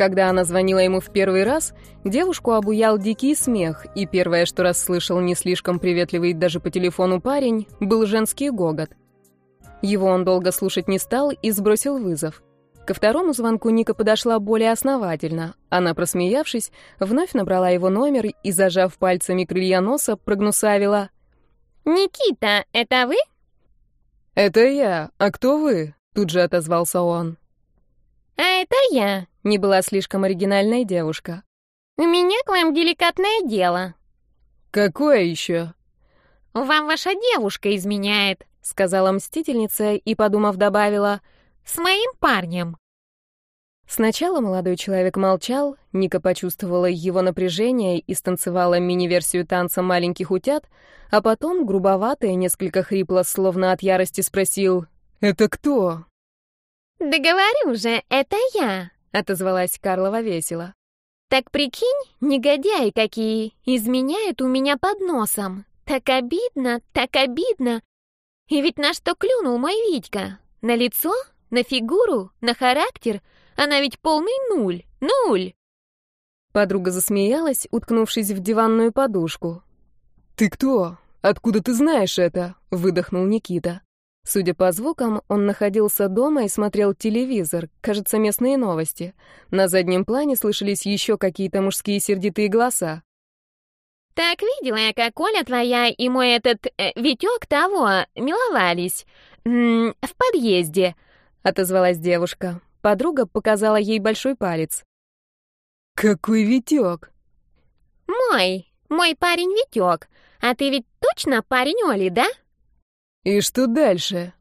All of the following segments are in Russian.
Когда она звонила ему в первый раз, девушку обуял дикий смех, и первое, что расслышал не слишком приветливый даже по телефону парень, был женский гогот. Его он долго слушать не стал и сбросил вызов. Ко второму звонку Ника подошла более основательно. Она, просмеявшись, вновь набрала его номер и, зажав пальцами крылья носа, прогнусавила. «Никита, это вы?» «Это я. А кто вы?» — тут же отозвался он. «А это я», — не была слишком оригинальная девушка. «У меня к вам деликатное дело». «Какое еще?» «Вам ваша девушка изменяет», — сказала мстительница и, подумав, добавила, «с моим парнем». Сначала молодой человек молчал, Ника почувствовала его напряжение и станцевала мини-версию танца маленьких утят, а потом, грубовато и несколько хрипло, словно от ярости, спросил «Это кто?» «Да говорю же, это я», — отозвалась Карлова весело. «Так прикинь, негодяи какие, изменяют у меня под носом. Так обидно, так обидно. И ведь на что клюнул мой Витька? На лицо? На фигуру? На характер? Она ведь полный нуль, нуль!» Подруга засмеялась, уткнувшись в диванную подушку. «Ты кто? Откуда ты знаешь это?» — выдохнул Никита. Судя по звукам, он находился дома и смотрел телевизор, кажется, местные новости. На заднем плане слышались еще какие-то мужские сердитые голоса. «Так видела я, как Оля твоя и мой этот э, Витек того миловались. М -м, в подъезде», — отозвалась девушка. Подруга показала ей большой палец. «Какой Витек?» «Мой, мой парень Витек. А ты ведь точно парень Оли, да?» «И что дальше?»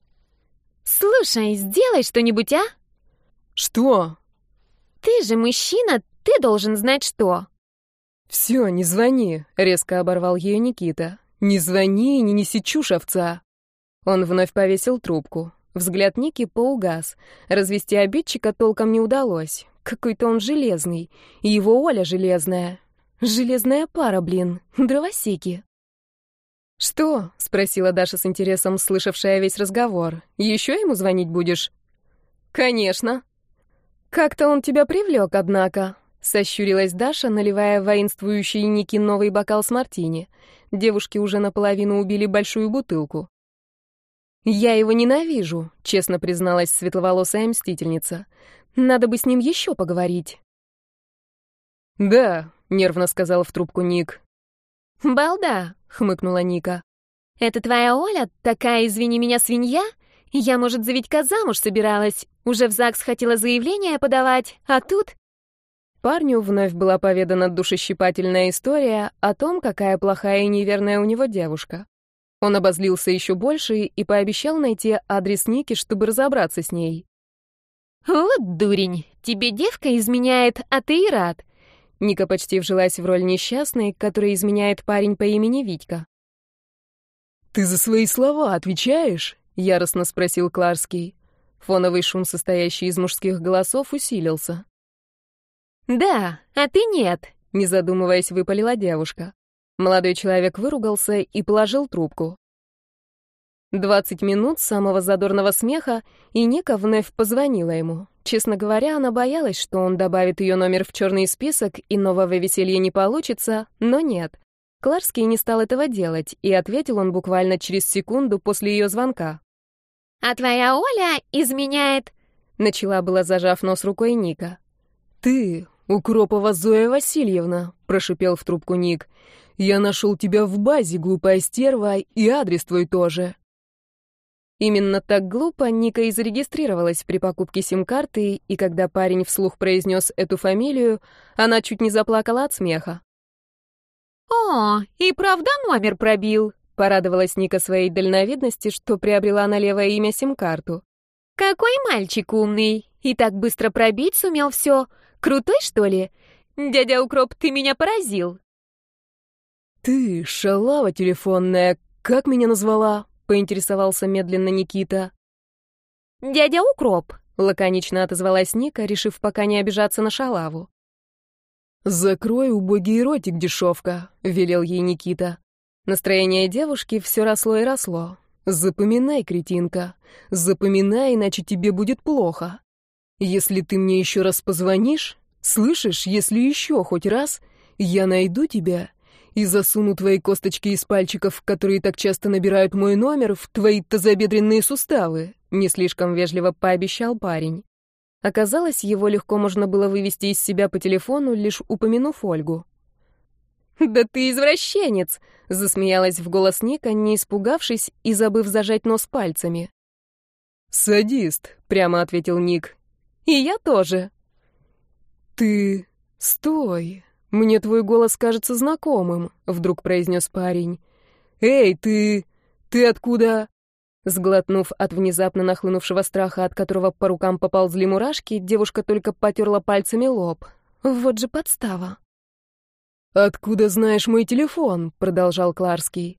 «Слушай, сделай что-нибудь, а?» «Что?» «Ты же мужчина, ты должен знать что». «Все, не звони», — резко оборвал ее Никита. «Не звони и не неси чушь овца». Он вновь повесил трубку. Взгляд Ники поугас. Развести обидчика толком не удалось. Какой-то он железный. И его Оля железная. Железная пара, блин. Дровосеки. «Что?» — спросила Даша с интересом, слышавшая весь разговор. «Еще ему звонить будешь?» «Конечно». «Как-то он тебя привлек, однако», — сощурилась Даша, наливая воинствующий Ники новый бокал с мартини. Девушки уже наполовину убили большую бутылку. «Я его ненавижу», — честно призналась светловолосая мстительница. «Надо бы с ним еще поговорить». «Да», — нервно сказал в трубку Ник. «Балда», — хмыкнула Ника. «Это твоя Оля, такая, извини меня, свинья? Я, может, за Витька замуж собиралась, уже в ЗАГС хотела заявление подавать, а тут...» Парню вновь была поведана душещипательная история о том, какая плохая и неверная у него девушка. Он обозлился еще больше и пообещал найти адрес Ники, чтобы разобраться с ней. «Вот дурень, тебе девка изменяет, а ты и рад. Ника почти вжилась в роль несчастной, которой изменяет парень по имени Витька. «Ты за свои слова отвечаешь?» — яростно спросил Кларский. Фоновый шум, состоящий из мужских голосов, усилился. «Да, а ты нет», — не задумываясь, выпалила девушка. Молодой человек выругался и положил трубку. Двадцать минут самого задорного смеха, и Ника вновь позвонила ему. Честно говоря, она боялась, что он добавит ее номер в черный список, и нового веселья не получится, но нет. Кларский не стал этого делать, и ответил он буквально через секунду после ее звонка. «А твоя Оля изменяет...» Начала была, зажав нос рукой Ника. «Ты, Укропова Зоя Васильевна», — прошипел в трубку Ник. «Я нашел тебя в базе, глупая стерва, и адрес твой тоже». Именно так глупо Ника и зарегистрировалась при покупке сим-карты, и когда парень вслух произнес эту фамилию, она чуть не заплакала от смеха. «О, и правда номер пробил?» — порадовалась Ника своей дальновидности, что приобрела на левое имя сим-карту. «Какой мальчик умный! И так быстро пробить сумел все. Крутой, что ли? Дядя Укроп, ты меня поразил!» «Ты, шалава телефонная, как меня назвала?» Поинтересовался медленно Никита. «Дядя Укроп», — лаконично отозвалась Ника, решив пока не обижаться на шалаву. «Закрой убогий ротик, дешевка», — велел ей Никита. Настроение девушки все росло и росло. «Запоминай, кретинка, запоминай, иначе тебе будет плохо. Если ты мне еще раз позвонишь, Слышишь, если еще хоть раз, я найду тебя и засуну твои косточки из пальчиков, которые так часто набирают мой номер, в твои тазобедренные суставы», — не слишком вежливо пообещал парень. Оказалось, его легко можно было вывести из себя по телефону, лишь упомянув Ольгу. «Да ты извращенец!» — засмеялась в голос Ника, не испугавшись и забыв зажать нос пальцами. «Садист», — прямо ответил Ник. «И я тоже». «Ты... стой!» «Мне твой голос кажется знакомым», — вдруг произнес парень. «Эй, ты... ты откуда?» Сглотнув от внезапно нахлынувшего страха, от которого по рукам поползли мурашки, девушка только потерла пальцами лоб. Вот же подстава. «Откуда знаешь мой телефон?» — продолжал Кларский.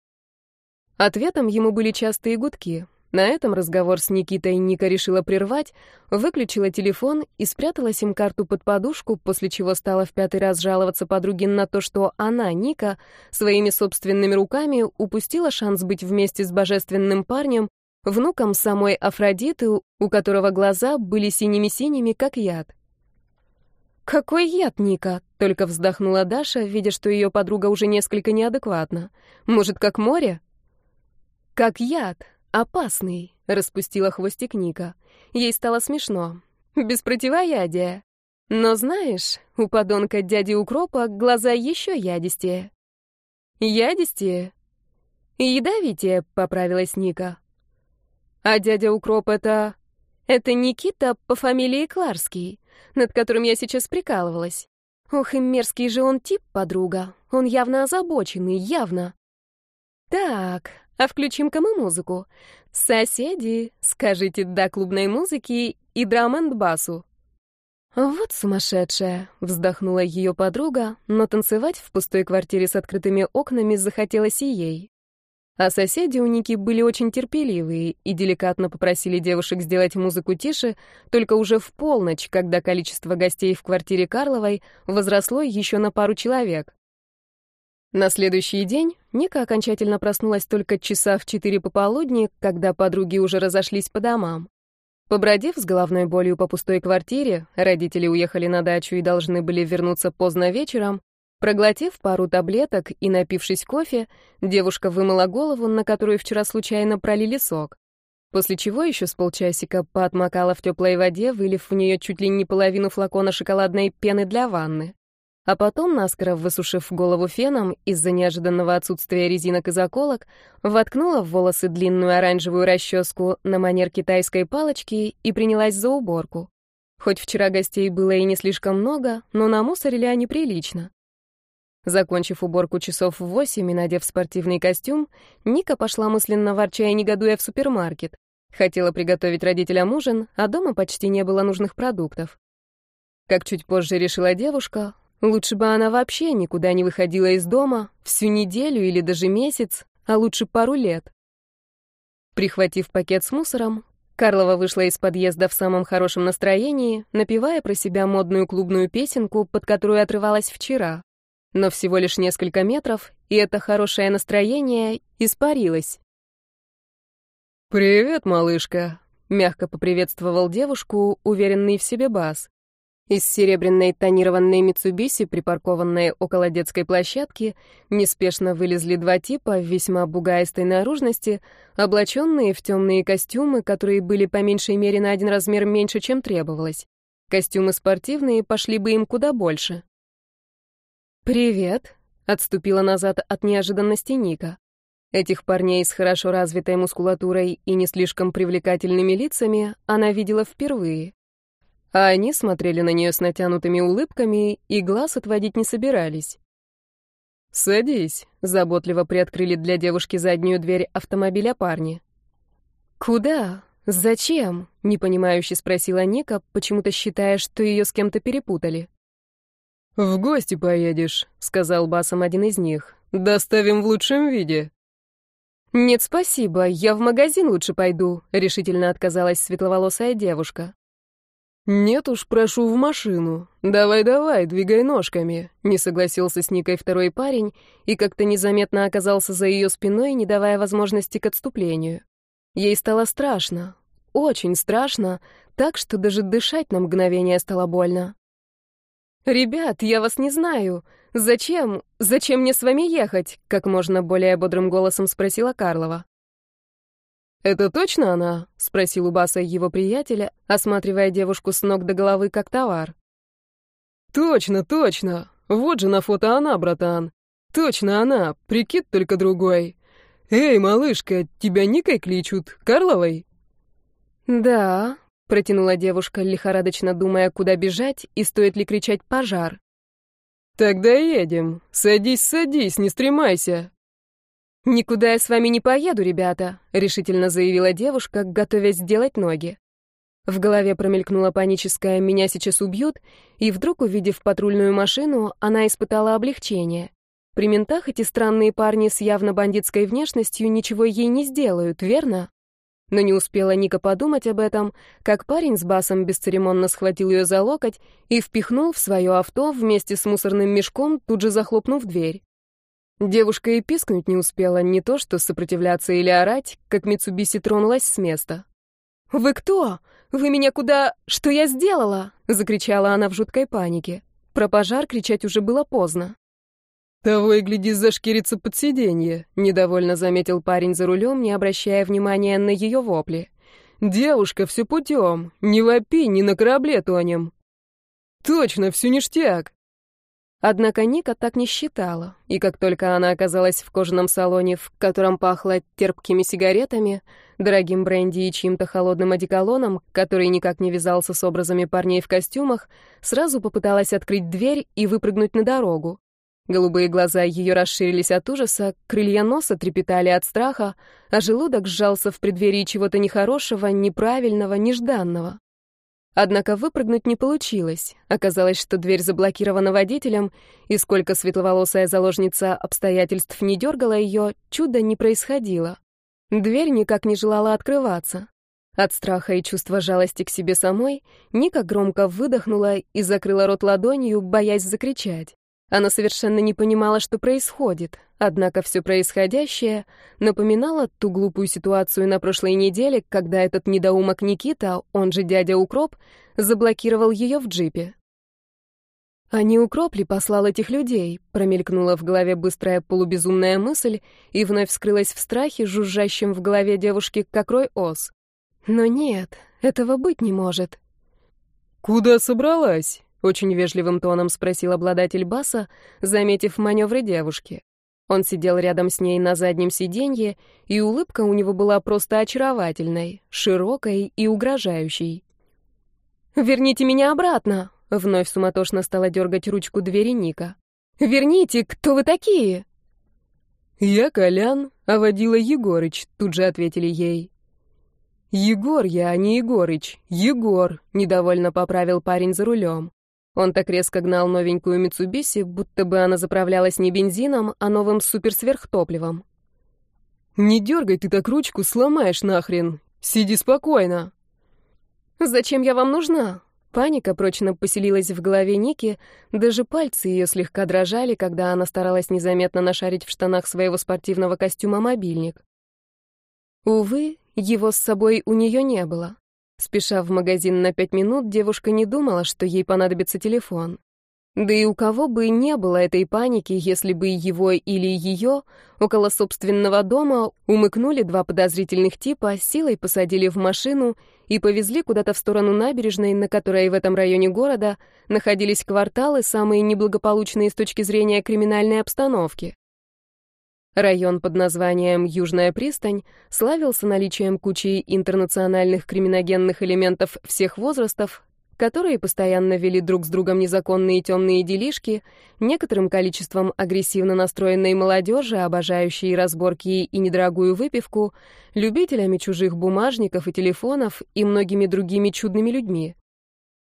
Ответом ему были частые гудки. На этом разговор с Никитой Ника решила прервать, выключила телефон и спрятала сим-карту под подушку, после чего стала в пятый раз жаловаться подруге на то, что она, Ника, своими собственными руками упустила шанс быть вместе с божественным парнем, внуком самой Афродиты, у которого глаза были синими-синими, как яд. «Какой яд, Ника?» — только вздохнула Даша, видя, что ее подруга уже несколько неадекватна. «Может, как море?» «Как яд», «Опасный», — распустила хвостик Ника. Ей стало смешно. «Без противоядия. Но знаешь, у подонка дяди Укропа глаза еще ядистее». «Ядистее?» «Ядовитее», — поправилась Ника. «А дядя Укроп — это...» «Это Никита по фамилии Кларский, над которым я сейчас прикалывалась. Ох, и мерзкий же он тип, подруга. Он явно озабоченный, явно». «Так, а включим-ка мы музыку. Соседи, скажите «да» клубной музыки и драм-энд-басу. Вот сумасшедшая, вздохнула ее подруга, но танцевать в пустой квартире с открытыми окнами захотелось и ей. А соседи у Ники были очень терпеливые и деликатно попросили девушек сделать музыку тише, только уже в полночь, когда количество гостей в квартире Карловой возросло еще на пару человек. На следующий день Ника окончательно проснулась только часа в четыре пополудни, когда подруги уже разошлись по домам. Побродив с головной болью по пустой квартире, родители уехали на дачу и должны были вернуться поздно вечером, проглотив пару таблеток и напившись кофе, девушка вымыла голову, на которую вчера случайно пролили сок. После чего еще с полчасика поотмокала в теплой воде, вылив в нее чуть ли не половину флакона шоколадной пены для ванны. А потом, наскоро высушив голову феном из-за неожиданного отсутствия резинок и заколок, воткнула в волосы длинную оранжевую расческу на манер китайской палочки и принялась за уборку. Хоть вчера гостей было и не слишком много, но намусорили они прилично. Закончив уборку часов в восемь и надев спортивный костюм, Ника пошла мысленно ворча и негодуя в супермаркет. Хотела приготовить родителям ужин, а дома почти не было нужных продуктов. Как чуть позже решила девушка, Лучше бы она вообще никуда не выходила из дома всю неделю или даже месяц, а лучше пару лет. Прихватив пакет с мусором, Карлова вышла из подъезда в самом хорошем настроении, напевая про себя модную клубную песенку, под которую отрывалась вчера. Но всего лишь несколько метров, и это хорошее настроение испарилось. «Привет, малышка», — мягко поприветствовал девушку, уверенный в себе бас. Из серебряной тонированной Митсубиси, припаркованной около детской площадки, неспешно вылезли два типа весьма бугаистой наружности, облаченные в темные костюмы, которые были по меньшей мере на один размер меньше, чем требовалось. Костюмы спортивные пошли бы им куда больше. «Привет», — отступила назад от неожиданности Ника. Этих парней с хорошо развитой мускулатурой и не слишком привлекательными лицами она видела впервые а они смотрели на нее с натянутыми улыбками и глаз отводить не собирались. «Садись», — заботливо приоткрыли для девушки заднюю дверь автомобиля парни. «Куда? Зачем?» — непонимающе спросила Ника, почему-то считая, что ее с кем-то перепутали. «В гости поедешь», — сказал басом один из них. «Доставим в лучшем виде». «Нет, спасибо, я в магазин лучше пойду», — решительно отказалась светловолосая девушка. «Нет уж, прошу в машину. Давай-давай, двигай ножками», — не согласился с Никой второй парень и как-то незаметно оказался за ее спиной, не давая возможности к отступлению. Ей стало страшно, очень страшно, так что даже дышать на мгновение стало больно. «Ребят, я вас не знаю. Зачем? Зачем мне с вами ехать?» — как можно более бодрым голосом спросила Карлова. «Это точно она?» — спросил у Баса его приятеля, осматривая девушку с ног до головы как товар. «Точно, точно! Вот же на фото она, братан! Точно она, прикид только другой! Эй, малышка, тебя Никой кличут, Карловой?» «Да», — протянула девушка, лихорадочно думая, куда бежать и стоит ли кричать «пожар». «Тогда едем. Садись, садись, не стремайся», «Никуда я с вами не поеду, ребята», — решительно заявила девушка, готовясь сделать ноги. В голове промелькнула паническая «меня сейчас убьют», и вдруг, увидев патрульную машину, она испытала облегчение. При ментах эти странные парни с явно бандитской внешностью ничего ей не сделают, верно? Но не успела Ника подумать об этом, как парень с басом бесцеремонно схватил ее за локоть и впихнул в свое авто вместе с мусорным мешком, тут же захлопнув дверь. Девушка и пискнуть не успела, не то что сопротивляться или орать, как Митсубиси тронулась с места. «Вы кто? Вы меня куда? Что я сделала?» — закричала она в жуткой панике. Про пожар кричать уже было поздно. «Того и гляди, зашкирится под сиденье», — недовольно заметил парень за рулем, не обращая внимания на ее вопли. «Девушка, все путем. Не вопи, не на корабле тонем». «Точно, все ништяк. Однако Ника так не считала, и как только она оказалась в кожаном салоне, в котором пахло терпкими сигаретами, дорогим бренди и чьим-то холодным одеколоном, который никак не вязался с образами парней в костюмах, сразу попыталась открыть дверь и выпрыгнуть на дорогу. Голубые глаза ее расширились от ужаса, крылья носа трепетали от страха, а желудок сжался в преддверии чего-то нехорошего, неправильного, нежданного. Однако выпрыгнуть не получилось. Оказалось, что дверь заблокирована водителем, и сколько светловолосая заложница обстоятельств не дергала ее, чуда не происходило. Дверь никак не желала открываться. От страха и чувства жалости к себе самой Ника громко выдохнула и закрыла рот ладонью, боясь закричать. Она совершенно не понимала, что происходит, однако все происходящее напоминало ту глупую ситуацию на прошлой неделе, когда этот недоумок Никита, он же дядя Укроп, заблокировал ее в джипе. «А не Укроп ли послал этих людей?» — промелькнула в голове быстрая полубезумная мысль и вновь вскрылась в страхе, жужжащем в голове девушки, как рой ос. «Но нет, этого быть не может». «Куда собралась?» Очень вежливым тоном спросил обладатель баса, заметив маневры девушки. Он сидел рядом с ней на заднем сиденье, и улыбка у него была просто очаровательной, широкой и угрожающей. «Верните меня обратно!» — вновь суматошно стала дергать ручку двери Ника. «Верните! Кто вы такие?» «Я Колян, а водила Егорыч», — тут же ответили ей. «Егор я, а не Егорыч. Егор», — недовольно поправил парень за рулем. Он так резко гнал новенькую Митсубиси, будто бы она заправлялась не бензином, а новым суперсверхтопливом. «Не дергай ты так ручку, сломаешь нахрен. Сиди спокойно». «Зачем я вам нужна?» Паника прочно поселилась в голове Ники, даже пальцы ее слегка дрожали, когда она старалась незаметно нашарить в штанах своего спортивного костюма мобильник. Увы, его с собой у нее не было. Спеша в магазин на пять минут, девушка не думала, что ей понадобится телефон. Да и у кого бы не было этой паники, если бы его или ее около собственного дома умыкнули два подозрительных типа, силой посадили в машину и повезли куда-то в сторону набережной, на которой в этом районе города находились кварталы, самые неблагополучные с точки зрения криминальной обстановки. Район под названием Южная пристань славился наличием кучи интернациональных криминогенных элементов всех возрастов, которые постоянно вели друг с другом незаконные темные делишки, некоторым количеством агрессивно настроенной молодежи, обожающей разборки и недорогую выпивку, любителями чужих бумажников и телефонов и многими другими чудными людьми.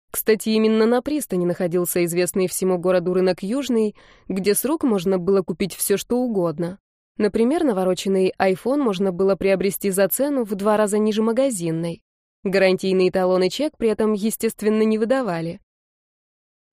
Кстати, именно на пристани находился известный всему городу рынок Южный, где с рук можно было купить все, что угодно. Например, навороченный iPhone можно было приобрести за цену в два раза ниже магазинной. Гарантийные талоны чек при этом, естественно, не выдавали.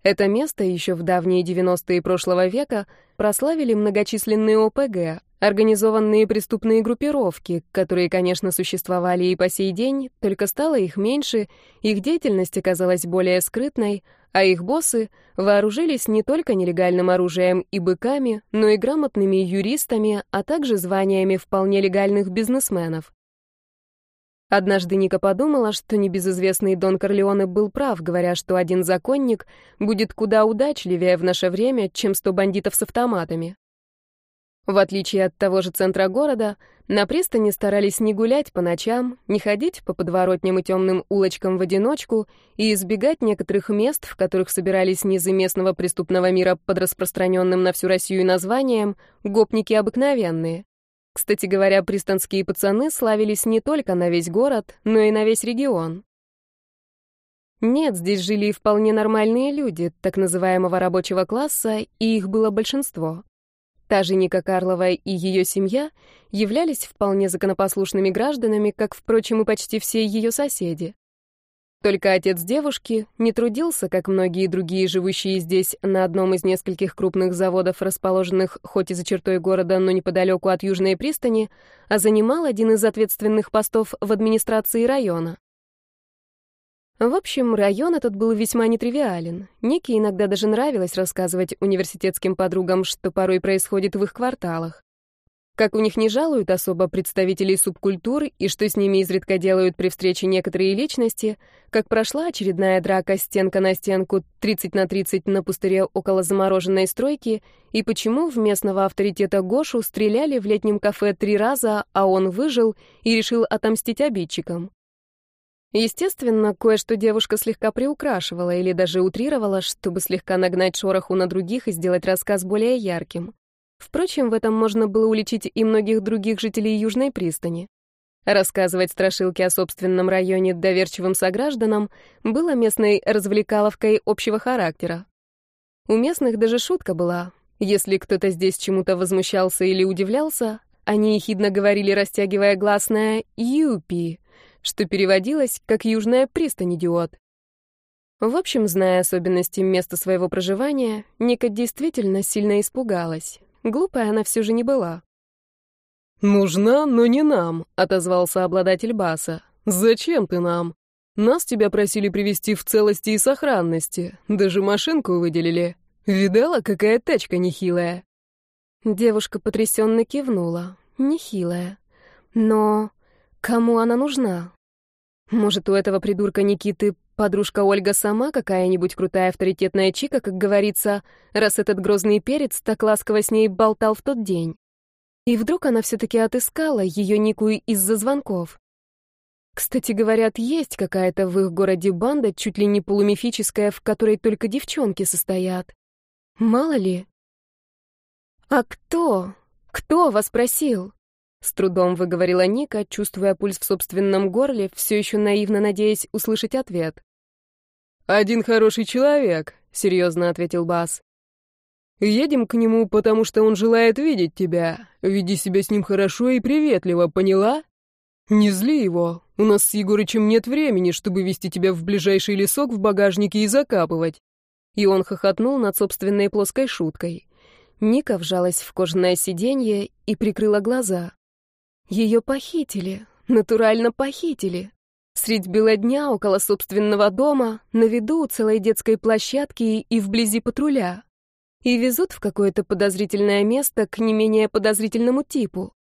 Это место еще в давние 90-е прошлого века прославили многочисленные ОПГ, организованные преступные группировки, которые, конечно, существовали и по сей день, только стало их меньше, их деятельность оказалась более скрытной, а их боссы вооружились не только нелегальным оружием и быками, но и грамотными юристами, а также званиями вполне легальных бизнесменов. Однажды Ника подумала, что небезызвестный Дон Корлеоне был прав, говоря, что один законник будет куда удачливее в наше время, чем сто бандитов с автоматами. В отличие от того же центра города, на пристани старались не гулять по ночам, не ходить по подворотням и темным улочкам в одиночку и избегать некоторых мест, в которых собирались низы местного преступного мира под распространенным на всю Россию названием «гопники обыкновенные». Кстати говоря, пристанские пацаны славились не только на весь город, но и на весь регион. Нет, здесь жили и вполне нормальные люди, так называемого рабочего класса, и их было большинство. Та же Ника Карлова и ее семья являлись вполне законопослушными гражданами, как, впрочем, и почти все ее соседи. Только отец девушки не трудился, как многие другие живущие здесь, на одном из нескольких крупных заводов, расположенных хоть и за чертой города, но неподалеку от Южной пристани, а занимал один из ответственных постов в администрации района. В общем, район этот был весьма нетривиален. Нике иногда даже нравилось рассказывать университетским подругам, что порой происходит в их кварталах. Как у них не жалуют особо представителей субкультуры и что с ними изредка делают при встрече некоторые личности, как прошла очередная драка стенка на стенку 30 на 30 на пустыре около замороженной стройки, и почему в местного авторитета Гошу стреляли в летнем кафе три раза, а он выжил и решил отомстить обидчикам. Естественно, кое-что девушка слегка приукрашивала или даже утрировала, чтобы слегка нагнать шороху на других и сделать рассказ более ярким. Впрочем, в этом можно было уличить и многих других жителей Южной пристани. Рассказывать страшилки о собственном районе доверчивым согражданам было местной развлекаловкой общего характера. У местных даже шутка была. Если кто-то здесь чему-то возмущался или удивлялся, они ехидно говорили, растягивая гласное «юпи», что переводилось как «южная пристань, идиот». В общем, зная особенности места своего проживания, Ника действительно сильно испугалась. Глупая она все же не была. «Нужна, но не нам», — отозвался обладатель баса. «Зачем ты нам? Нас тебя просили привести в целости и сохранности. Даже машинку выделили. Видала, какая тачка нехилая?» Девушка потрясенно кивнула. Нехилая. Но кому она нужна? Может, у этого придурка Никиты подружка Ольга сама какая-нибудь крутая авторитетная чика, как говорится, раз этот грозный перец так ласково с ней болтал в тот день. И вдруг она все-таки отыскала ее Нику из-за звонков. Кстати, говорят, есть какая-то в их городе банда, чуть ли не полумифическая, в которой только девчонки состоят. Мало ли. «А кто? Кто вас просил?» С трудом выговорила Ника, чувствуя пульс в собственном горле, все еще наивно надеясь услышать ответ. «Один хороший человек», — серьезно ответил Бас. «Едем к нему, потому что он желает видеть тебя. Веди себя с ним хорошо и приветливо, поняла? Не зли его. У нас с Егорычем нет времени, чтобы вести тебя в ближайший лесок в багажнике и закапывать». И он хохотнул над собственной плоской шуткой. Ника вжалась в кожаное сиденье и прикрыла глаза. Ее похитили, натурально похитили. Средь бела дня, около собственного дома, на виду целой детской площадки и вблизи патруля. И везут в какое-то подозрительное место к не менее подозрительному типу.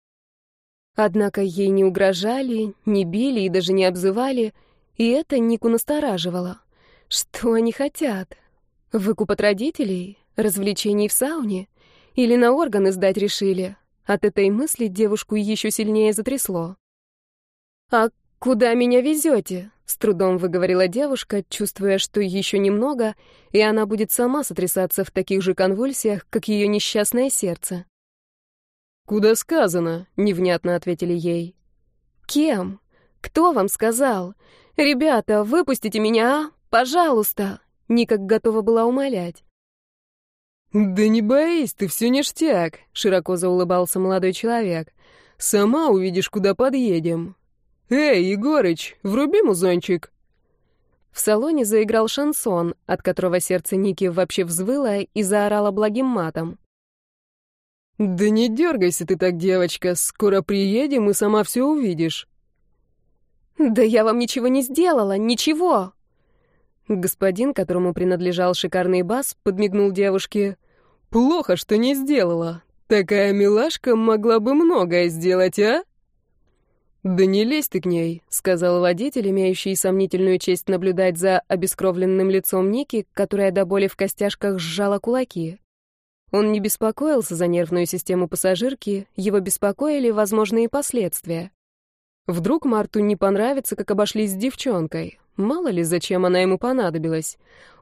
Однако ей не угрожали, не били и даже не обзывали, и это Нику настораживало. Что они хотят? Выкуп от родителей? Развлечений в сауне? Или на органы сдать решили? От этой мысли девушку еще сильнее затрясло. «А куда меня везете?» — с трудом выговорила девушка, чувствуя, что еще немного, и она будет сама сотрясаться в таких же конвульсиях, как ее несчастное сердце. «Куда сказано?» — невнятно ответили ей. «Кем? Кто вам сказал? Ребята, выпустите меня, а? Пожалуйста!» Никак готова была умолять. «Да не боись, ты все ништяк», — широко заулыбался молодой человек. «Сама увидишь, куда подъедем. Эй, Егорыч, вруби музончик». В салоне заиграл шансон, от которого сердце Ники вообще взвыло и заорало благим матом. «Да не дергайся ты так, девочка, скоро приедем и сама все увидишь». «Да я вам ничего не сделала, ничего!» Господин, которому принадлежал шикарный бас, подмигнул девушке. «Плохо, что не сделала. Такая милашка могла бы многое сделать, а?» «Да не лезь ты к ней», — сказал водитель, имеющий сомнительную честь наблюдать за обескровленным лицом Ники, которая до боли в костяшках сжала кулаки. Он не беспокоился за нервную систему пассажирки, его беспокоили возможные последствия. Вдруг Марту не понравится, как обошлись с девчонкой. Мало ли, зачем она ему понадобилась.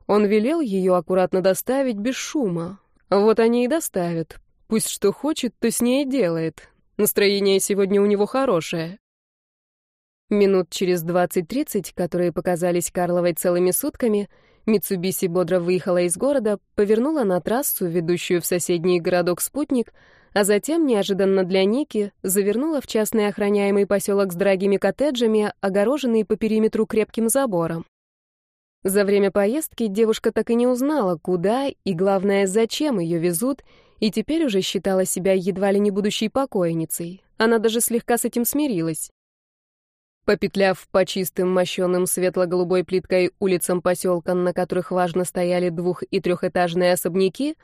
Он велел ее аккуратно доставить без шума. Вот они и доставят. Пусть что хочет, то с ней делает. Настроение сегодня у него хорошее. Минут через 20-30, которые показались Карловой целыми сутками, Митсубиси бодро выехала из города, повернула на трассу, ведущую в соседний городок Спутник, а затем, неожиданно для Ники, завернула в частный охраняемый поселок с дорогими коттеджами, огороженный по периметру крепким забором. За время поездки девушка так и не узнала, куда и, главное, зачем ее везут, и теперь уже считала себя едва ли не будущей покойницей. Она даже слегка с этим смирилась. Попетляв по чистым, мощенным светло-голубой плиткой улицам поселка, на которых важно стояли двух- и трехэтажные особняки,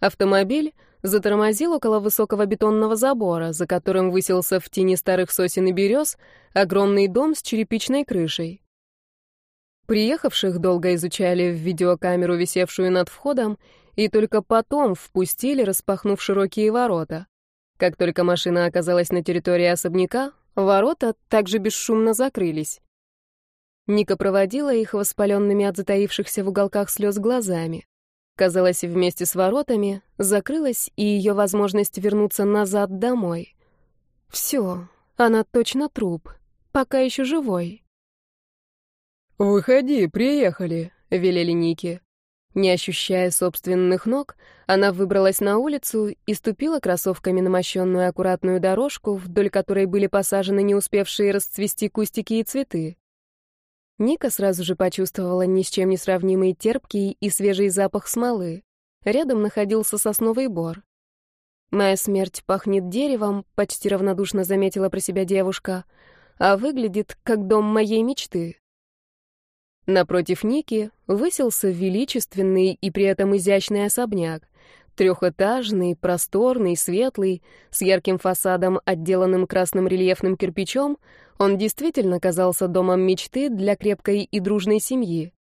автомобиль затормозил около высокого бетонного забора, за которым высился в тени старых сосен и берез огромный дом с черепичной крышей. Приехавших долго изучали в видеокамеру, висевшую над входом, и только потом впустили, распахнув широкие ворота. Как только машина оказалась на территории особняка, Ворота также бесшумно закрылись. Ника проводила их воспаленными от затаившихся в уголках слез глазами. Казалось, вместе с воротами закрылась и ее возможность вернуться назад домой. Все, она точно труп, пока еще живой. «Выходи, приехали», — велели Ники. Не ощущая собственных ног, она выбралась на улицу и ступила кроссовками на мощенную аккуратную дорожку, вдоль которой были посажены не успевшие расцвести кустики и цветы. Ника сразу же почувствовала ни с чем не сравнимый терпкий и свежий запах смолы. Рядом находился сосновый бор. «Моя смерть пахнет деревом», — почти равнодушно заметила про себя девушка, «а выглядит, как дом моей мечты». Напротив Ники высился величественный и при этом изящный особняк. Трехэтажный, просторный, светлый, с ярким фасадом, отделанным красным рельефным кирпичом, он действительно казался домом мечты для крепкой и дружной семьи.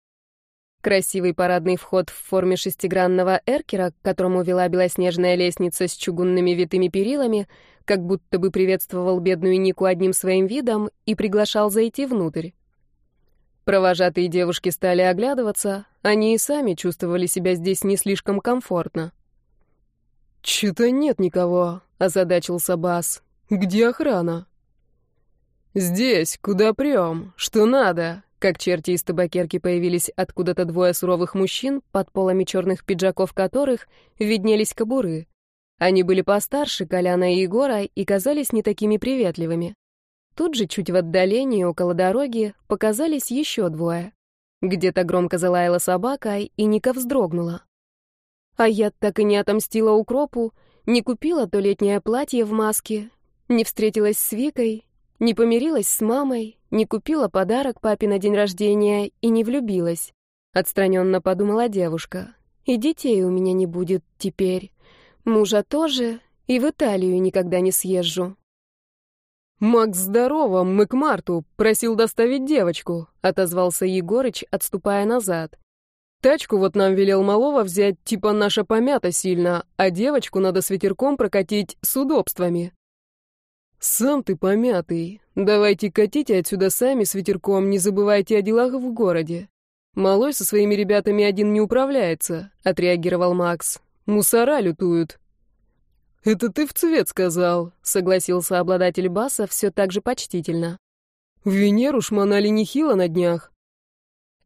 Красивый парадный вход в форме шестигранного эркера, к которому вела белоснежная лестница с чугунными витыми перилами, как будто бы приветствовал бедную Нику одним своим видом и приглашал зайти внутрь. Провожатые девушки стали оглядываться, они и сами чувствовали себя здесь не слишком комфортно. «Чё-то нет никого», — озадачился Бас. «Где охрана?» «Здесь, куда прём? Что надо?» Как черти из табакерки появились откуда-то двое суровых мужчин, под полами черных пиджаков которых виднелись кобуры. Они были постарше Коляна и Егора и казались не такими приветливыми. Тут же, чуть в отдалении, около дороги, показались еще двое. Где-то громко залаяла собака, и Ника вздрогнула. А я так и не отомстила укропу, не купила то летнее платье в маске, не встретилась с Викой, не помирилась с мамой, не купила подарок папе на день рождения и не влюбилась. Отстраненно подумала девушка. И детей у меня не будет теперь. Мужа тоже, и в Италию никогда не съезжу. «Макс, здорово, мы к Марту. Просил доставить девочку», — отозвался Егорыч, отступая назад. «Тачку вот нам велел малого взять, типа наша помята сильно, а девочку надо с ветерком прокатить с удобствами». «Сам ты помятый. Давайте катите отсюда сами с ветерком, не забывайте о делах в городе. Малой со своими ребятами один не управляется», — отреагировал Макс. «Мусора лютуют». «Это ты в цвет сказал», — согласился обладатель баса все так же почтительно. «Венеру шмонали нехило на днях».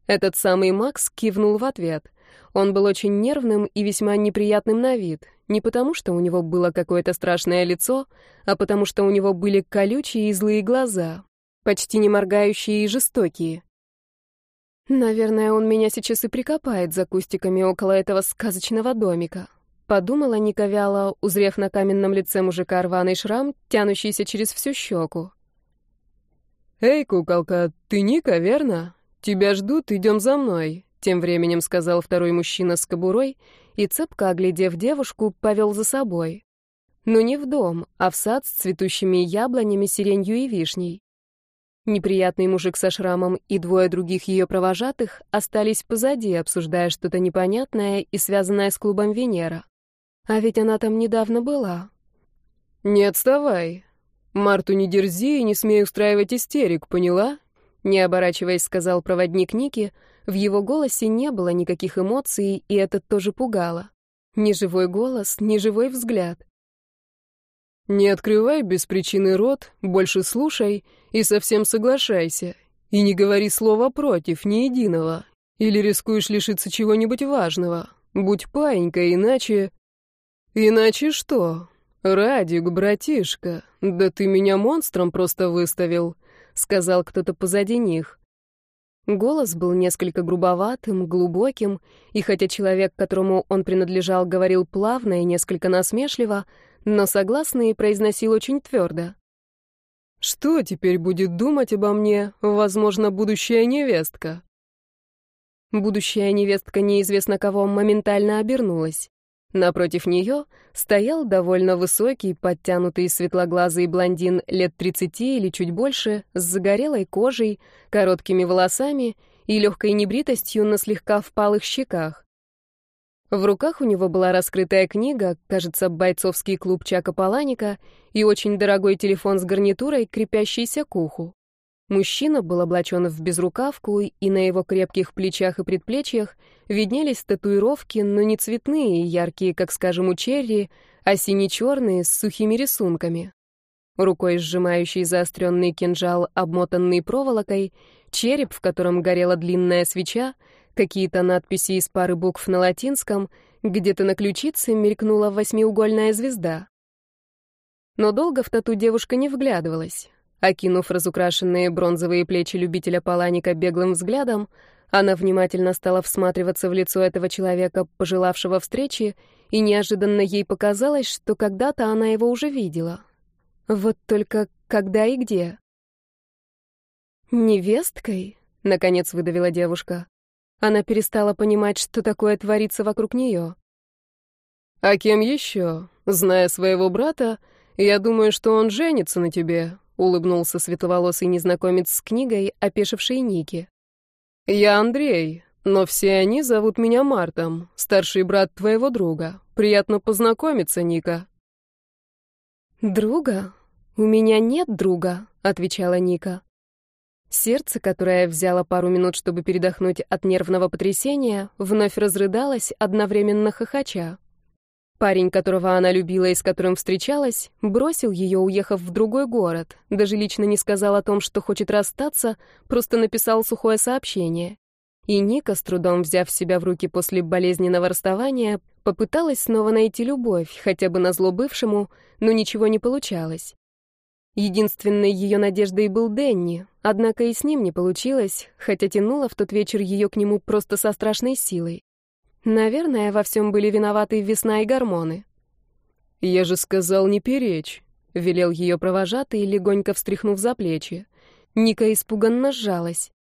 Этот самый Макс кивнул в ответ. Он был очень нервным и весьма неприятным на вид. Не потому, что у него было какое-то страшное лицо, а потому, что у него были колючие и злые глаза, почти не моргающие и жестокие. Наверное, он меня сейчас и прикопает за кустиками около этого сказочного домика. Подумала Ника вяло, узрев на каменном лице мужика рваный шрам, тянущийся через всю щеку. «Эй, куколка, ты Ника, верно? Тебя ждут, идем за мной», тем временем сказал второй мужчина с кобурой и, цепко оглядев девушку, повел за собой. Но не в дом, а в сад с цветущими яблонями, сиренью и вишней. Неприятный мужик со шрамом и двое других ее провожатых остались позади, обсуждая что-то непонятное и связанное с клубом Венера. А ведь она там недавно была. «Не отставай. Марту не дерзи и не смей устраивать истерик, поняла?» Не оборачиваясь, сказал проводник Ники. В его голосе не было никаких эмоций, и это тоже пугало. Ни живой голос, ни живой взгляд. Не открывай без причины рот, больше слушай и совсем соглашайся. И не говори слова против, ни единого. Или рискуешь лишиться чего-нибудь важного. Будь паинька, иначе... Иначе что? Радик, братишка, да ты меня монстром просто выставил, сказал кто-то позади них. Голос был несколько грубоватым, глубоким, и хотя человек, которому он принадлежал, говорил плавно и несколько насмешливо, но согласный произносил очень твердо. «Что теперь будет думать обо мне, возможно, будущая невестка?» Будущая невестка неизвестно кого моментально обернулась. Напротив нее стоял довольно высокий, подтянутый светлоглазый блондин лет 30 или чуть больше, с загорелой кожей, короткими волосами и легкой небритостью на слегка впалых щеках. В руках у него была раскрытая книга, кажется, бойцовский клуб Чака Паланика и очень дорогой телефон с гарнитурой, крепящийся к уху. Мужчина был облачен в безрукавку, и на его крепких плечах и предплечьях виднелись татуировки, но не цветные, яркие, как, скажем, у черри, а сине-черные, с сухими рисунками. Рукой сжимающий заостренный кинжал, обмотанный проволокой, череп, в котором горела длинная свеча, Какие-то надписи из пары букв на латинском, где-то на ключице мелькнула восьмиугольная звезда. Но долго в тату девушка не вглядывалась. Окинув разукрашенные бронзовые плечи любителя паланика беглым взглядом, она внимательно стала всматриваться в лицо этого человека, пожелавшего встречи, и неожиданно ей показалось, что когда-то она его уже видела. Вот только когда и где? «Невесткой?» — наконец выдавила девушка. Она перестала понимать, что такое творится вокруг нее. «А кем еще? Зная своего брата, я думаю, что он женится на тебе», — улыбнулся светловолосый незнакомец с книгой, опешивший Ники. «Я Андрей, но все они зовут меня Мартом, старший брат твоего друга. Приятно познакомиться, Ника». «Друга? У меня нет друга», — отвечала Ника. Сердце, которое взяло пару минут, чтобы передохнуть от нервного потрясения, вновь разрыдалось, одновременно хохоча. Парень, которого она любила и с которым встречалась, бросил ее, уехав в другой город. Даже лично не сказал о том, что хочет расстаться, просто написал сухое сообщение. И Ника, с трудом взяв себя в руки после болезненного расставания, попыталась снова найти любовь, хотя бы на зло бывшему, но ничего не получалось. Единственной ее надеждой был Денни, однако и с ним не получилось, хотя тянула в тот вечер ее к нему просто со страшной силой. Наверное, во всем были виноваты весна и гормоны. «Я же сказал не перечь», — велел ее провожатый, легонько встряхнув за плечи. Ника испуганно сжалась.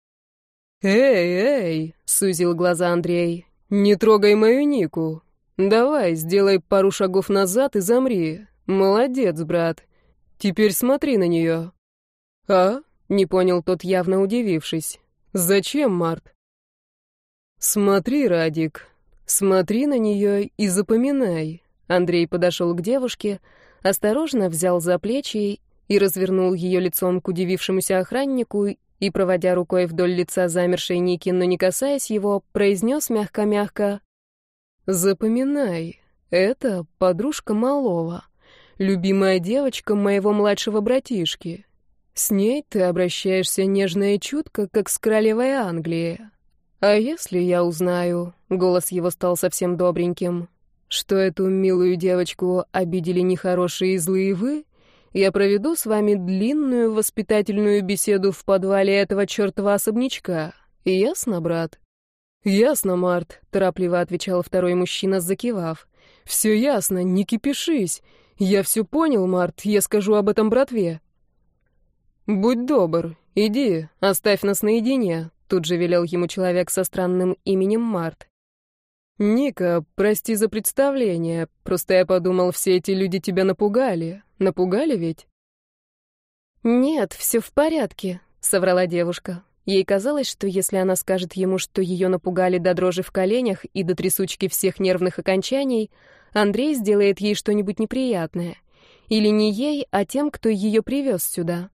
«Эй, эй!» — сузил глаза Андрей. «Не трогай мою Нику. Давай, сделай пару шагов назад и замри. Молодец, брат. Теперь смотри на нее». «А?» — не понял тот, явно удивившись. «Зачем, Март?» «Смотри, Радик, смотри на нее и запоминай». Андрей подошел к девушке, осторожно взял за плечи и развернул ее лицом к удивившемуся охраннику и, проводя рукой вдоль лица замершей Ники, но не касаясь его, произнес мягко-мягко «Запоминай, это подружка малого» любимая девочка моего младшего братишки. С ней ты обращаешься нежно и чутко, как с королевой Англии. А если я узнаю, голос его стал совсем добреньким, что эту милую девочку обидели нехорошие и злые вы, я проведу с вами длинную воспитательную беседу в подвале этого чертова особнячка. Ясно, брат? Ясно, Март, торопливо отвечал второй мужчина, закивав. Все ясно, не кипишись. «Я все понял, Март, я скажу об этом братве». «Будь добр, иди, оставь нас наедине», — тут же велел ему человек со странным именем Март. «Ника, прости за представление, просто я подумал, все эти люди тебя напугали. Напугали ведь?» «Нет, все в порядке», — соврала девушка. Ей казалось, что если она скажет ему, что ее напугали до дрожи в коленях и до трясучки всех нервных окончаний, Андрей сделает ей что-нибудь неприятное. Или не ей, а тем, кто ее привез сюда.